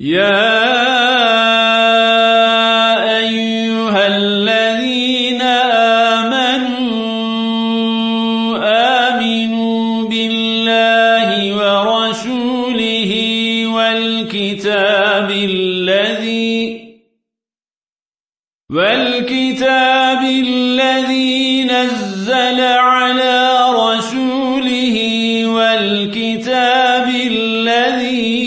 يا أيها الذين آمنوا آمنوا بالله ورسوله والكتاب الذي والكتاب الذي نزل على رسوله والكتاب الذي